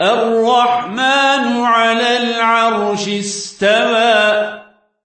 الرحمن على العرش استوى.